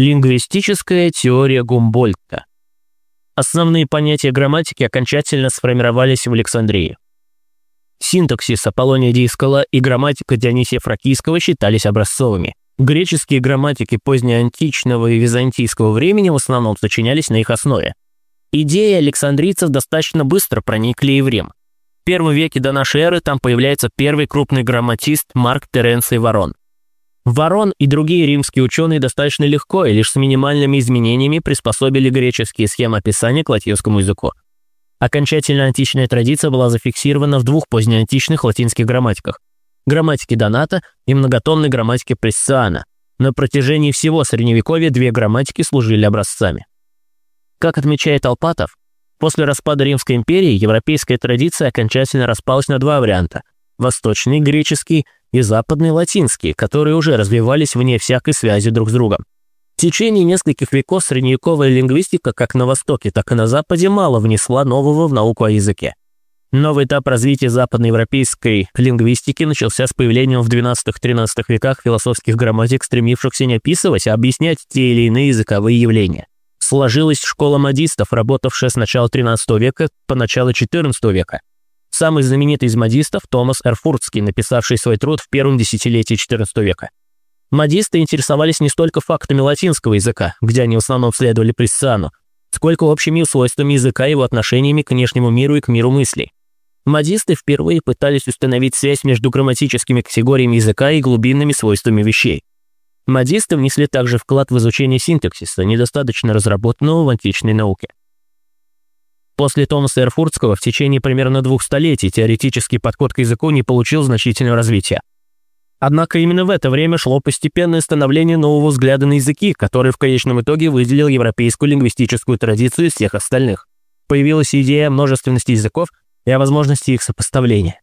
Лингвистическая теория Гумбольдта. Основные понятия грамматики окончательно сформировались в Александрии. Синтаксис Аполлония Дискала и грамматика Дионисия Фракийского считались образцовыми. Греческие грамматики позднеантичного и византийского времени в основном сочинялись на их основе. Идеи александрийцев достаточно быстро проникли и в Рим. В первом веке до нашей эры там появляется первый крупный грамматист Марк Теренций Ворон. Ворон и другие римские ученые достаточно легко и лишь с минимальными изменениями приспособили греческие схемы описания к латинскому языку. Окончательно античная традиция была зафиксирована в двух позднеантичных латинских грамматиках – грамматике Доната и многотонной грамматике Прессиана. На протяжении всего Средневековья две грамматики служили образцами. Как отмечает Алпатов, после распада Римской империи европейская традиция окончательно распалась на два варианта – восточный греческий – и западные латинские, которые уже развивались вне всякой связи друг с другом. В течение нескольких веков средневековая лингвистика как на Востоке, так и на Западе мало внесла нового в науку о языке. Новый этап развития западноевропейской лингвистики начался с появлением в XII-XIII веках философских грамматик, стремившихся не описывать, а объяснять те или иные языковые явления. Сложилась школа модистов, работавшая с начала XIII века по начало XIV века. Самый знаменитый из модистов – Томас Эрфуртский, написавший свой труд в первом десятилетии XIV века. Модисты интересовались не столько фактами латинского языка, где они в основном следовали Прессану, сколько общими свойствами языка и его отношениями к внешнему миру и к миру мыслей. Модисты впервые пытались установить связь между грамматическими категориями языка и глубинными свойствами вещей. Модисты внесли также вклад в изучение синтаксиса, недостаточно разработанного в античной науке. После Томаса Эрфуртского в течение примерно двух столетий теоретический подход к языку не получил значительного развития. Однако именно в это время шло постепенное становление нового взгляда на языки, который в конечном итоге выделил европейскую лингвистическую традицию из всех остальных. Появилась идея о множественности языков и о возможности их сопоставления.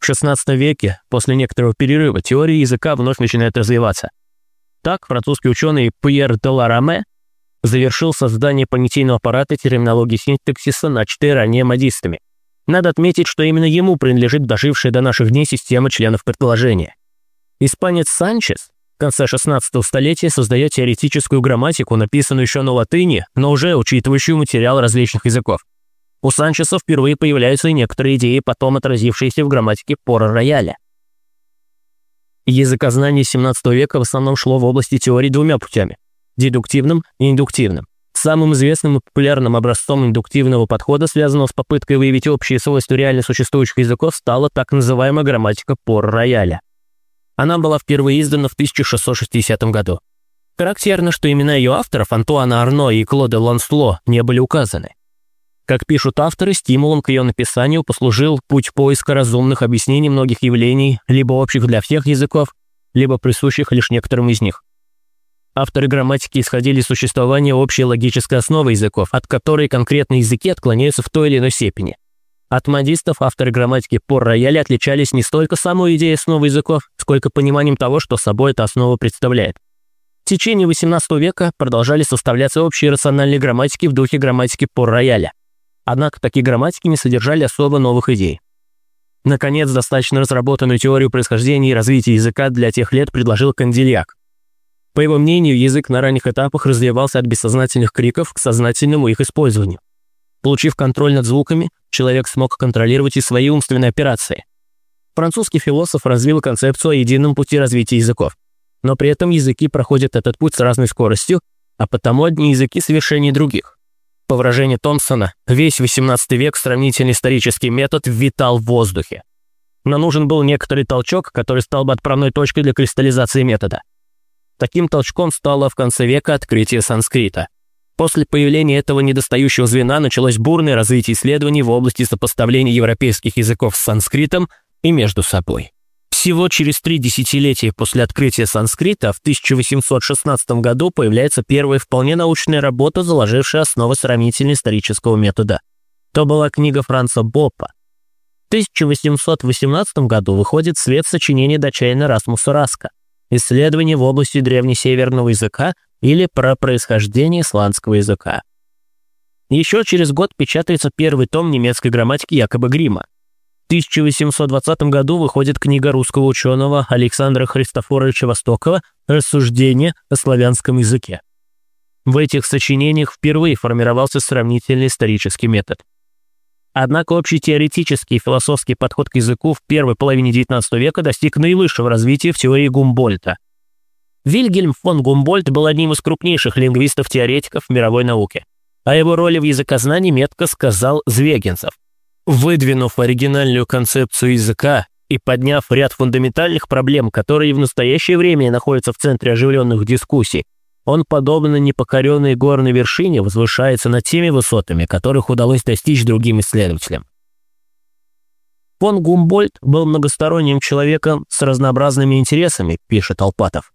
В XVI веке, после некоторого перерыва, теория языка вновь начинает развиваться. Так, французский ученый Пьер де Лараме завершил создание понятийного аппарата терминологии синтаксиса, начатой ранее модистами. Надо отметить, что именно ему принадлежит дожившая до наших дней система членов предложения. Испанец Санчес в конце 16 столетия создает теоретическую грамматику, написанную еще на латыни, но уже учитывающую материал различных языков. У Санчеса впервые появляются и некоторые идеи, потом отразившиеся в грамматике Пора Рояля. Языкознание 17 века в основном шло в области теории двумя путями дедуктивным и индуктивным. Самым известным и популярным образцом индуктивного подхода, связанного с попыткой выявить общие свойства реально существующих языков, стала так называемая грамматика Пор-Рояля. Она была впервые издана в 1660 году. Характерно, что имена ее авторов, Антуана Арно и Клода Лансло, не были указаны. Как пишут авторы, стимулом к ее написанию послужил путь поиска разумных объяснений многих явлений, либо общих для всех языков, либо присущих лишь некоторым из них. Авторы грамматики исходили из существования общей логической основы языков, от которой конкретные языки отклоняются в той или иной степени. От модистов авторы грамматики по рояле отличались не столько самой идеей основы языков, сколько пониманием того, что собой эта основа представляет. В течение XVIII века продолжали составляться общие рациональные грамматики в духе грамматики по рояля. Однако такие грамматики не содержали особо новых идей. Наконец, достаточно разработанную теорию происхождения и развития языка для тех лет предложил Кандильяк. По его мнению, язык на ранних этапах развивался от бессознательных криков к сознательному их использованию. Получив контроль над звуками, человек смог контролировать и свои умственные операции. Французский философ развил концепцию о едином пути развития языков. Но при этом языки проходят этот путь с разной скоростью, а потому одни языки совершеннее других. По выражению Томпсона, весь XVIII век сравнительный исторический метод витал в воздухе. Но нужен был некоторый толчок, который стал бы отправной точкой для кристаллизации метода – Таким толчком стало в конце века открытие санскрита. После появления этого недостающего звена началось бурное развитие исследований в области сопоставления европейских языков с санскритом и между собой. Всего через три десятилетия после открытия санскрита в 1816 году появляется первая вполне научная работа, заложившая основы сравнительно-исторического метода. То была книга Франца Боппа. В 1818 году выходит свет сочинение дочайна Расмуса Раска исследования в области древнесеверного языка или про происхождение исландского языка. Еще через год печатается первый том немецкой грамматики Якоба Грима. В 1820 году выходит книга русского ученого Александра Христофоровича Востокова «Рассуждение о славянском языке». В этих сочинениях впервые формировался сравнительный исторический метод. Однако общий теоретический и философский подход к языку в первой половине XIX века достиг наивысшего развития в теории Гумбольта. Вильгельм фон Гумбольд был одним из крупнейших лингвистов-теоретиков мировой науки. О его роли в языкознании метко сказал Звегинцев. Выдвинув оригинальную концепцию языка и подняв ряд фундаментальных проблем, которые в настоящее время находятся в центре оживленных дискуссий, он, подобно непокоренной горной вершине, возвышается над теми высотами, которых удалось достичь другим исследователям. Фон Гумбольд был многосторонним человеком с разнообразными интересами, пишет Алпатов.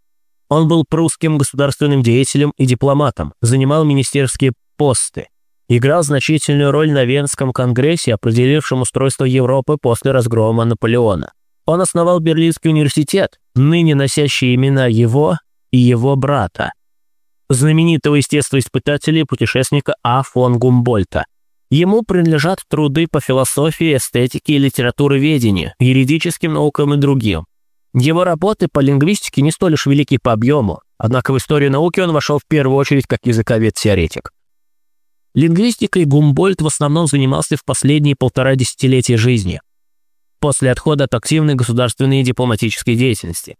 Он был прусским государственным деятелем и дипломатом, занимал министерские посты, играл значительную роль на Венском конгрессе, определившем устройство Европы после разгрома Наполеона. Он основал Берлинский университет, ныне носящий имена его и его брата, знаменитого естествоиспытателя и путешественника А. фон Гумбольта. Ему принадлежат труды по философии, эстетике и литературоведению, юридическим наукам и другим. Его работы по лингвистике не столь уж велики по объему, однако в историю науки он вошел в первую очередь как языковед-теоретик. Лингвистикой Гумбольд в основном занимался в последние полтора десятилетия жизни, после отхода от активной государственной и дипломатической деятельности.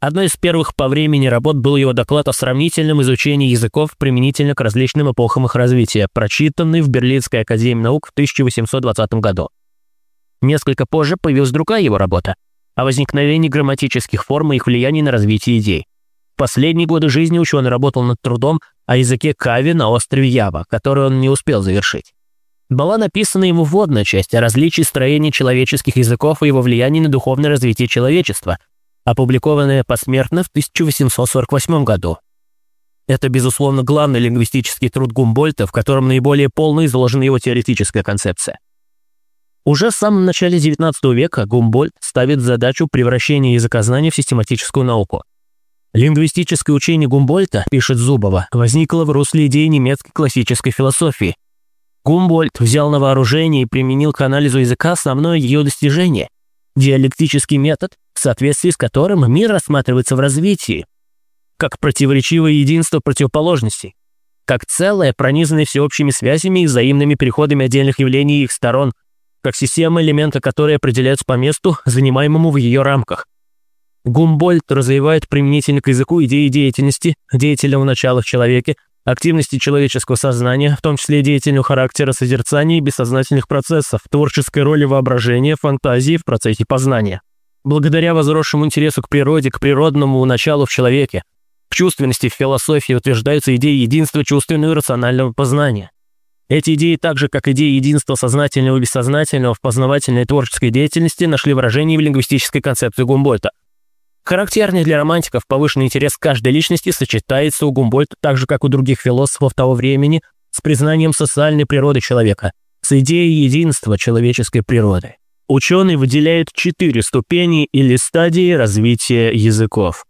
Одной из первых по времени работ был его доклад о сравнительном изучении языков применительно к различным эпохам их развития, прочитанный в Берлинской академии наук в 1820 году. Несколько позже появилась другая его работа о возникновении грамматических форм и их влиянии на развитие идей. В последние годы жизни ученый работал над трудом о языке Кави на острове Ява, который он не успел завершить. Была написана ему вводная часть о различии строения человеческих языков и его влиянии на духовное развитие человечества – опубликованное посмертно в 1848 году. Это, безусловно, главный лингвистический труд Гумбольта, в котором наиболее полно изложена его теоретическая концепция. Уже в самом начале XIX века Гумбольд ставит задачу превращения языкознания в систематическую науку. Лингвистическое учение Гумбольта, пишет Зубова, возникло в русле идеи немецкой классической философии. Гумбольд взял на вооружение и применил к анализу языка основное ее достижение – диалектический метод, в соответствии с которым мир рассматривается в развитии, как противоречивое единство противоположностей, как целое, пронизанное всеобщими связями и взаимными переходами отдельных явлений и их сторон, как система элемента, которые определяются по месту, занимаемому в ее рамках. Гумбольд развивает применительно к языку идеи деятельности, деятельного начала в человеке, активности человеческого сознания, в том числе деятельного характера созерцания и бессознательных процессов, творческой роли воображения, фантазии в процессе познания. Благодаря возросшему интересу к природе, к природному началу в человеке, к чувственности в философии утверждаются идеи единства чувственного и рационального познания. Эти идеи, так же как идеи единства сознательного и бессознательного в познавательной и творческой деятельности, нашли выражение в лингвистической концепции Гумбольта. Характерный для романтиков повышенный интерес каждой личности сочетается у Гумбольта так же, как у других философов того времени, с признанием социальной природы человека, с идеей единства человеческой природы ученый выделяет четыре ступени или стадии развития языков.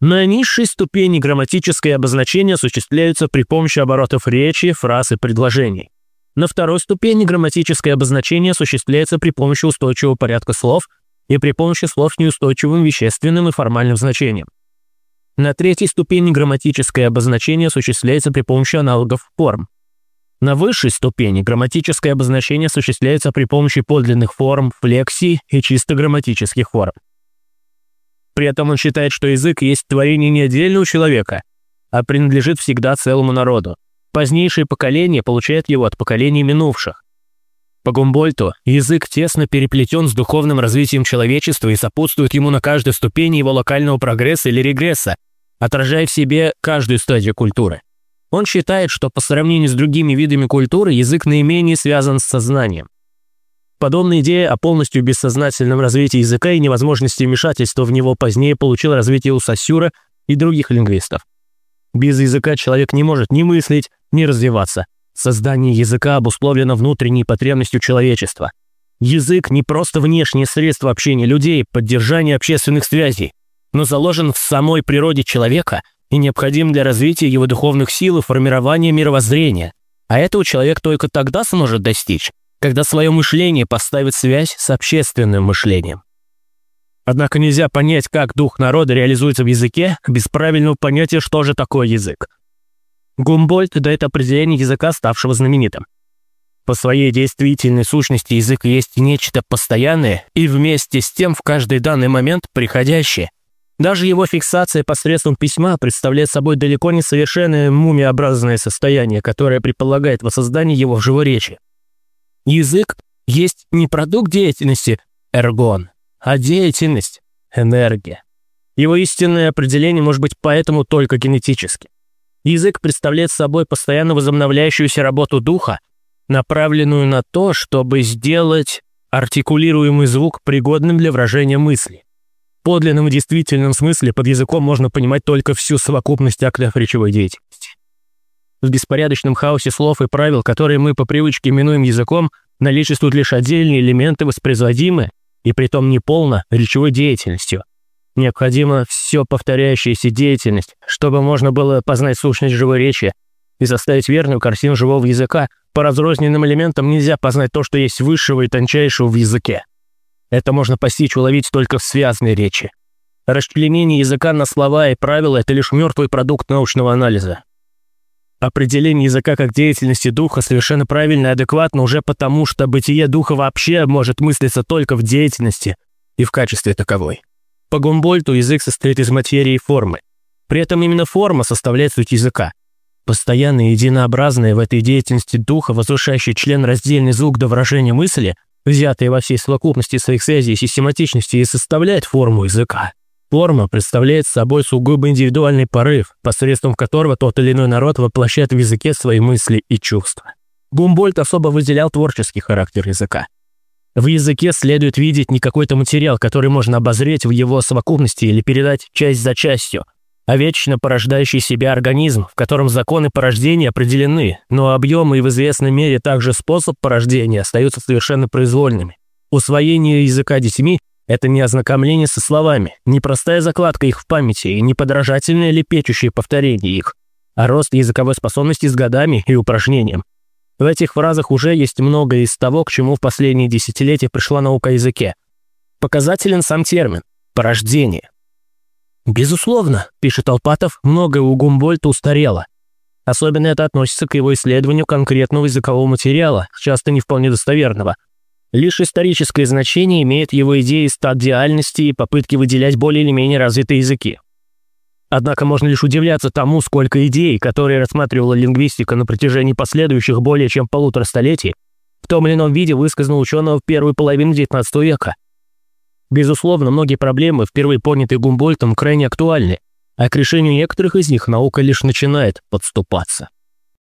На низшей ступени грамматическое обозначение осуществляется при помощи оборотов речи, фраз и предложений. На второй ступени грамматическое обозначение осуществляется при помощи устойчивого порядка слов и при помощи слов с неустойчивым вещественным и формальным значением. На третьей ступени грамматическое обозначение осуществляется при помощи аналогов форм. На высшей ступени грамматическое обозначение осуществляется при помощи подлинных форм, флексий и чисто грамматических форм. При этом он считает, что язык есть творение не отдельного человека, а принадлежит всегда целому народу. Позднейшие поколения получают его от поколений минувших. По Гумбольту язык тесно переплетен с духовным развитием человечества и сопутствует ему на каждой ступени его локального прогресса или регресса, отражая в себе каждую стадию культуры. Он считает, что по сравнению с другими видами культуры язык наименее связан с сознанием. Подобная идея о полностью бессознательном развитии языка и невозможности вмешательства в него позднее получил развитие у Сосюра и других лингвистов. Без языка человек не может ни мыслить, ни развиваться. Создание языка обусловлено внутренней потребностью человечества. Язык не просто внешнее средство общения людей, поддержания общественных связей, но заложен в самой природе человека – и необходим для развития его духовных сил и формирования мировоззрения. А этого человек только тогда сможет достичь, когда свое мышление поставит связь с общественным мышлением. Однако нельзя понять, как дух народа реализуется в языке без правильного понятия, что же такое язык. Гумбольд дает определение языка, ставшего знаменитым. По своей действительной сущности язык есть нечто постоянное и вместе с тем в каждый данный момент приходящее. Даже его фиксация посредством письма представляет собой далеко не совершенное мумиобразное состояние, которое предполагает воссоздание его в живой речи. Язык есть не продукт деятельности эргон, а деятельность энергия. Его истинное определение может быть поэтому только генетически. Язык представляет собой постоянно возобновляющуюся работу духа, направленную на то, чтобы сделать артикулируемый звук пригодным для выражения мысли. В подлинном и действительном смысле под языком можно понимать только всю совокупность актов речевой деятельности. В беспорядочном хаосе слов и правил, которые мы по привычке именуем языком, наличествуют лишь отдельные элементы, воспроизводимые, и притом неполно, речевой деятельностью. Необходима все повторяющаяся деятельность, чтобы можно было познать сущность живой речи и составить верную картину живого языка. По разрозненным элементам нельзя познать то, что есть высшего и тончайшего в языке. Это можно постичь, уловить только в связанной речи. Расчленение языка на слова и правила – это лишь мертвый продукт научного анализа. Определение языка как деятельности духа совершенно правильно и адекватно уже потому, что бытие духа вообще может мыслиться только в деятельности и в качестве таковой. По Гумбольту язык состоит из материи и формы. При этом именно форма составляет суть языка. Постоянный и единообразный в этой деятельности духа, возвышающий член раздельный звук до выражения мысли, взятый во всей совокупности своих связей и систематичности, и составляет форму языка. Форма представляет собой сугубо индивидуальный порыв, посредством которого тот или иной народ воплощает в языке свои мысли и чувства. Гумбольд особо выделял творческий характер языка. В языке следует видеть не какой-то материал, который можно обозреть в его совокупности или передать часть за частью, а вечно порождающий себя организм, в котором законы порождения определены, но объемы и в известной мере также способ порождения остаются совершенно произвольными. Усвоение языка детьми – это не ознакомление со словами, не простая закладка их в памяти и не подражательное лепечущее повторение их, а рост языковой способности с годами и упражнением. В этих фразах уже есть многое из того, к чему в последние десятилетия пришла наука языке. Показателен сам термин – порождение. «Безусловно», – пишет Алпатов, – многое у Гумбольта устарело. Особенно это относится к его исследованию конкретного языкового материала, часто не вполне достоверного. Лишь историческое значение имеет его идеи стадиальности и попытки выделять более или менее развитые языки. Однако можно лишь удивляться тому, сколько идей, которые рассматривала лингвистика на протяжении последующих более чем полутора столетий, в том или ином виде высказано ученого в первой половине XIX века. Безусловно, многие проблемы, впервые понятые Гумбольтом, крайне актуальны, а к решению некоторых из них наука лишь начинает подступаться.